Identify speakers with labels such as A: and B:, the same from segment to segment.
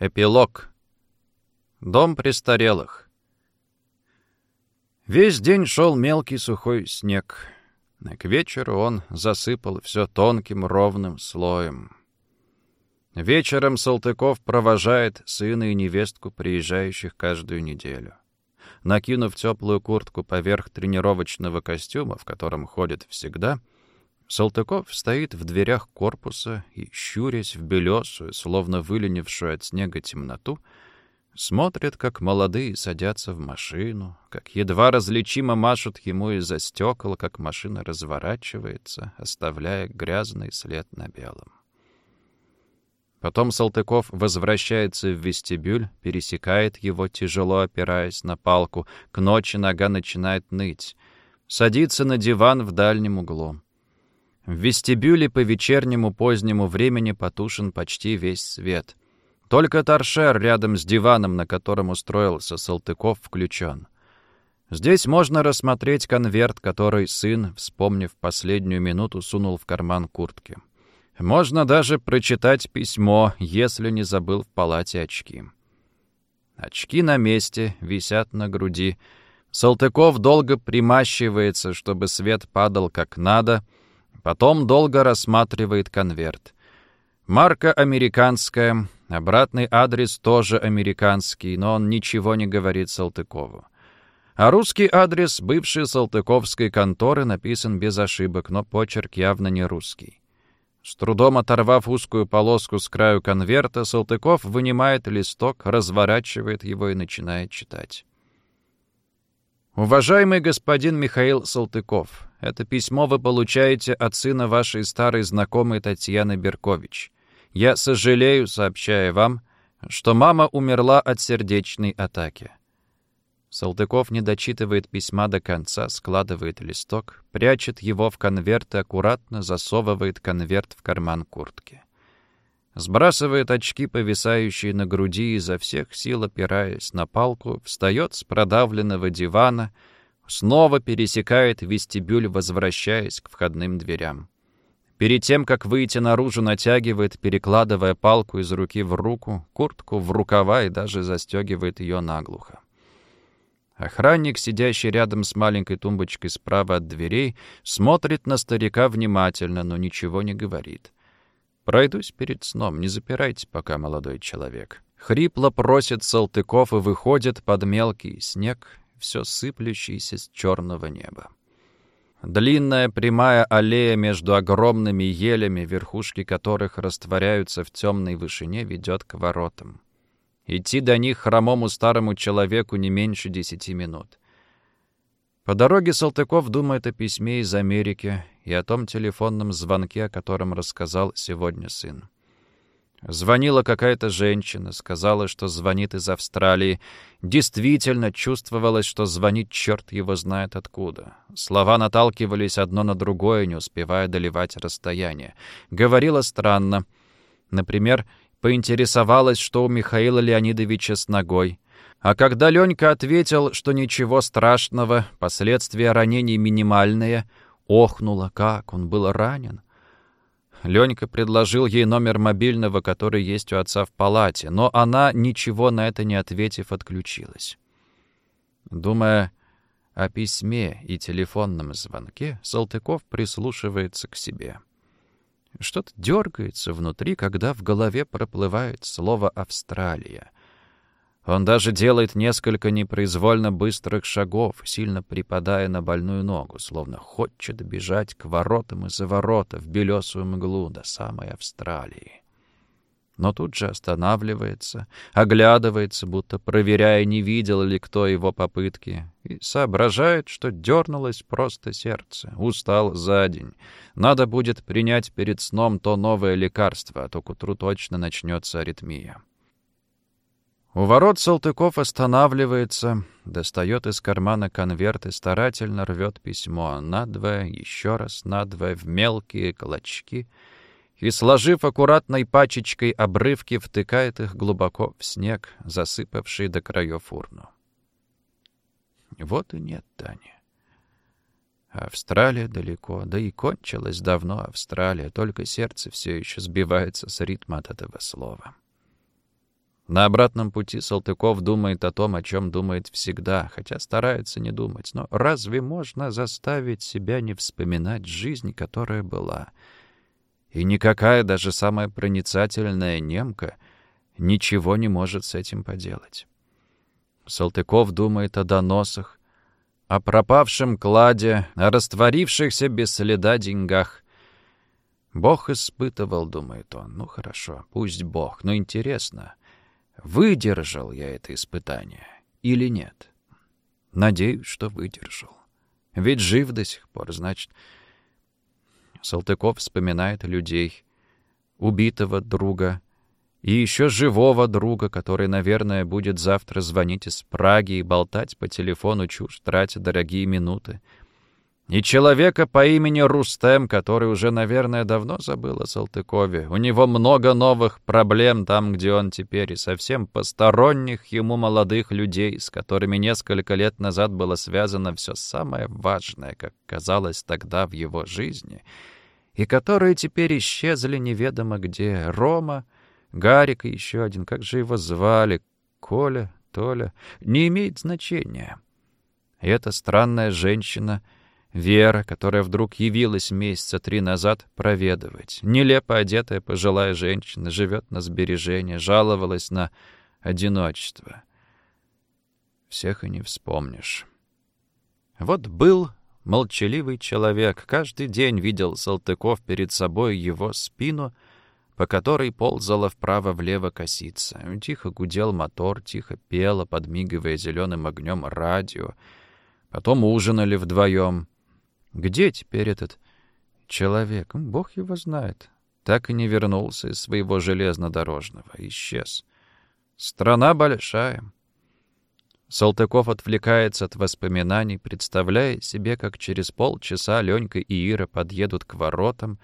A: Эпилог. Дом престарелых. Весь день шел мелкий сухой снег. К вечеру он засыпал все тонким ровным слоем. Вечером Салтыков провожает сына и невестку, приезжающих каждую неделю. Накинув теплую куртку поверх тренировочного костюма, в котором ходит всегда, — Салтыков стоит в дверях корпуса и, щурясь в белесую, словно выленившую от снега темноту, смотрит, как молодые садятся в машину, как едва различимо машут ему из-за стекол, как машина разворачивается, оставляя грязный след на белом. Потом Салтыков возвращается в вестибюль, пересекает его, тяжело опираясь на палку. К ночи нога начинает ныть. Садится на диван в дальнем углу. В вестибюле по вечернему позднему времени потушен почти весь свет. Только торшер рядом с диваном, на котором устроился Салтыков, включен. Здесь можно рассмотреть конверт, который сын, вспомнив последнюю минуту, сунул в карман куртки. Можно даже прочитать письмо, если не забыл в палате очки. Очки на месте, висят на груди. Салтыков долго примащивается, чтобы свет падал как надо — Потом долго рассматривает конверт. Марка американская, обратный адрес тоже американский, но он ничего не говорит Салтыкову. А русский адрес бывшей салтыковской конторы написан без ошибок, но почерк явно не русский. С трудом оторвав узкую полоску с краю конверта, Салтыков вынимает листок, разворачивает его и начинает читать. «Уважаемый господин Михаил Салтыков, это письмо вы получаете от сына вашей старой знакомой Татьяны Беркович. Я сожалею, сообщая вам, что мама умерла от сердечной атаки. Салтыков не дочитывает письма до конца, складывает листок, прячет его в конверт и аккуратно засовывает конверт в карман куртки. Сбрасывает очки, повисающие на груди, изо всех сил опираясь на палку, встает с продавленного дивана — Снова пересекает вестибюль, возвращаясь к входным дверям. Перед тем, как выйти наружу, натягивает, перекладывая палку из руки в руку, куртку в рукава и даже застегивает ее наглухо. Охранник, сидящий рядом с маленькой тумбочкой справа от дверей, смотрит на старика внимательно, но ничего не говорит. «Пройдусь перед сном, не запирайте пока, молодой человек». Хрипло просит Салтыков и выходит под мелкий снег, все сыплющийся с черного неба. Длинная прямая аллея между огромными елями, верхушки которых растворяются в темной вышине, ведет к воротам. Идти до них хромому старому человеку не меньше десяти минут. По дороге Салтыков думает о письме из Америки и о том телефонном звонке, о котором рассказал сегодня сын. Звонила какая-то женщина, сказала, что звонит из Австралии. Действительно чувствовалось, что звонит черт его знает откуда. Слова наталкивались одно на другое, не успевая доливать расстояние. Говорила странно. Например, поинтересовалась, что у Михаила Леонидовича с ногой. А когда Ленька ответил, что ничего страшного, последствия ранений минимальные, охнула, как он был ранен. Ленька предложил ей номер мобильного, который есть у отца в палате, но она, ничего на это не ответив, отключилась. Думая о письме и телефонном звонке, Салтыков прислушивается к себе. Что-то дергается внутри, когда в голове проплывает слово «Австралия». Он даже делает несколько непроизвольно быстрых шагов, сильно припадая на больную ногу, словно хочет бежать к воротам и за ворота в белесую мглу до самой Австралии. Но тут же останавливается, оглядывается, будто проверяя, не видел ли кто его попытки, и соображает, что дернулось просто сердце, устал за день. Надо будет принять перед сном то новое лекарство, а то к утру точно начнется аритмия. У ворот Салтыков останавливается, достает из кармана конверт и старательно рвет письмо надвое, еще раз надвое, в мелкие клочки, и, сложив аккуратной пачечкой обрывки, втыкает их глубоко в снег, засыпавший до краев урну. Вот и нет Тани. Австралия далеко, да и кончилась давно Австралия, только сердце все еще сбивается с ритма от этого слова. На обратном пути Салтыков думает о том, о чем думает всегда, хотя старается не думать. Но разве можно заставить себя не вспоминать жизнь, которая была? И никакая, даже самая проницательная немка, ничего не может с этим поделать. Салтыков думает о доносах, о пропавшем кладе, о растворившихся без следа деньгах. Бог испытывал, думает он. Ну хорошо, пусть Бог, но интересно, выдержал я это испытание или нет? Надеюсь, что выдержал. Ведь жив до сих пор, значит... Салтыков вспоминает людей, убитого друга и еще живого друга, который, наверное, будет завтра звонить из Праги и болтать по телефону чушь, тратя дорогие минуты. И человека по имени Рустем, который уже, наверное, давно забыл о Салтыкове. У него много новых проблем там, где он теперь, и совсем посторонних ему молодых людей, с которыми несколько лет назад было связано все самое важное, как казалось тогда в его жизни, и которые теперь исчезли неведомо где. Рома, Гарик и еще один, как же его звали? Коля, Толя? Не имеет значения. И эта странная женщина — Вера, которая вдруг явилась месяца три назад проведывать. Нелепо одетая пожилая женщина, живет на сбережение, жаловалась на одиночество. Всех и не вспомнишь. Вот был молчаливый человек. Каждый день видел Салтыков перед собой его спину, по которой ползала вправо-влево косица. Тихо гудел мотор, тихо пело, подмигивая зеленым огнем радио. Потом ужинали вдвоем. Где теперь этот человек? Бог его знает. Так и не вернулся из своего железнодорожного. Исчез. Страна большая. Салтыков отвлекается от воспоминаний, представляя себе, как через полчаса Ленька и Ира подъедут к воротам.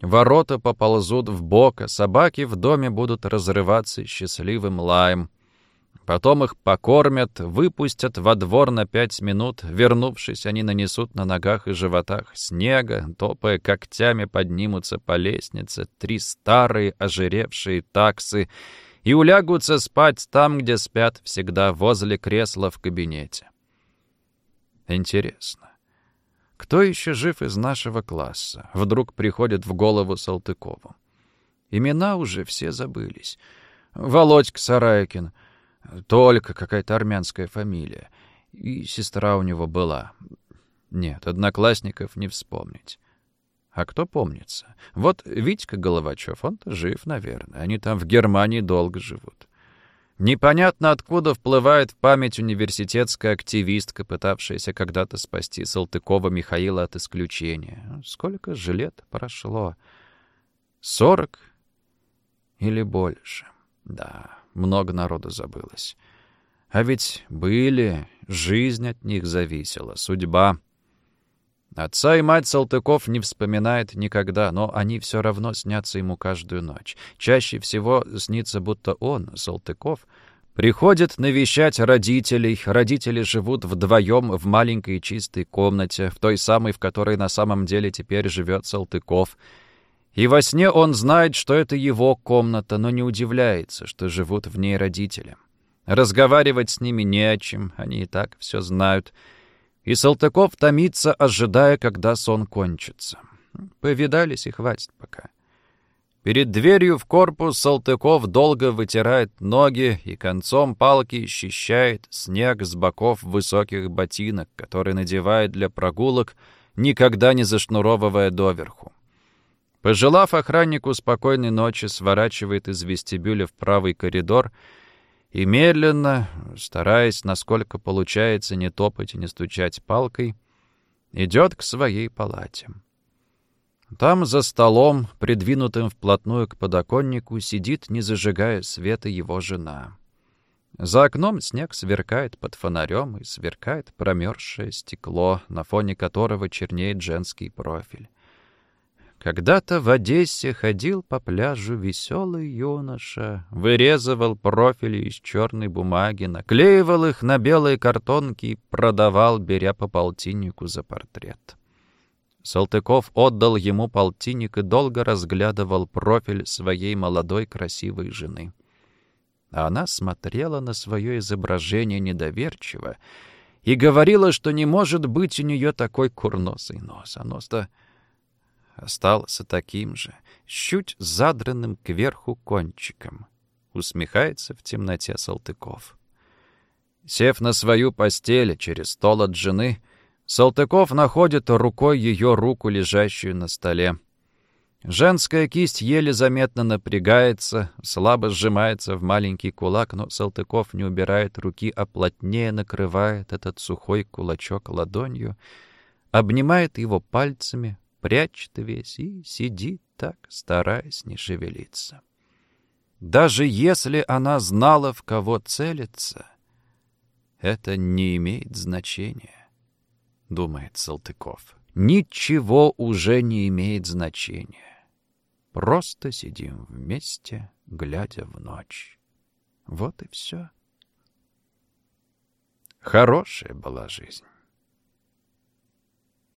A: Ворота поползут в бок, а собаки в доме будут разрываться счастливым лаем. Потом их покормят, выпустят во двор на пять минут. Вернувшись, они нанесут на ногах и животах снега, топая когтями поднимутся по лестнице три старые ожиревшие таксы и улягутся спать там, где спят всегда, возле кресла в кабинете. Интересно, кто еще жив из нашего класса? Вдруг приходит в голову Салтыкову. Имена уже все забылись. Володька Сарайкин — только какая-то армянская фамилия. И сестра у него была. Нет, одноклассников не вспомнить. А кто помнится? Вот Витька Головачев, он-то жив, наверное. Они там в Германии долго живут. Непонятно, откуда вплывает в память университетская активистка, пытавшаяся когда-то спасти Салтыкова Михаила от исключения. Сколько же лет прошло? Сорок или больше? Да много народу забылось. А ведь были, жизнь от них зависела, судьба. Отца и мать Салтыков не вспоминает никогда, но они все равно снятся ему каждую ночь. Чаще всего снится, будто он, Салтыков, приходит навещать родителей. Родители живут вдвоем в маленькой чистой комнате, в той самой, в которой на самом деле теперь живет Салтыков — и во сне он знает, что это его комната, но не удивляется, что живут в ней родители. Разговаривать с ними не о чем, они и так все знают. И Салтыков томится, ожидая, когда сон кончится. Повидались и хватит пока. Перед дверью в корпус Салтыков долго вытирает ноги и концом палки счищает снег с боков высоких ботинок, которые надевает для прогулок, никогда не зашнуровывая доверху. Пожелав охраннику спокойной ночи, сворачивает из вестибюля в правый коридор и медленно, стараясь, насколько получается, не топать и не стучать палкой, идет к своей палате. Там за столом, придвинутым вплотную к подоконнику, сидит, не зажигая света, его жена. За окном снег сверкает под фонарем и сверкает промерзшее стекло, на фоне которого чернеет женский профиль. Когда-то в Одессе ходил по пляжу веселый юноша, вырезывал профили из черной бумаги, наклеивал их на белые картонки и продавал, беря по полтиннику за портрет. Салтыков отдал ему полтинник и долго разглядывал профиль своей молодой красивой жены. А она смотрела на свое изображение недоверчиво и говорила, что не может быть у нее такой курносый нос. А нос-то остался таким же, чуть задранным кверху кончиком. Усмехается в темноте Салтыков. Сев на свою постель через стол от жены, Салтыков находит рукой ее руку, лежащую на столе. Женская кисть еле заметно напрягается, слабо сжимается в маленький кулак, но Салтыков не убирает руки, а плотнее накрывает этот сухой кулачок ладонью, обнимает его пальцами, прячет весь и сидит так, стараясь не шевелиться. Даже если она знала, в кого целится, это не имеет значения, думает Салтыков. Ничего уже не имеет значения. Просто сидим вместе, глядя в ночь. Вот и все. Хорошая была жизнь.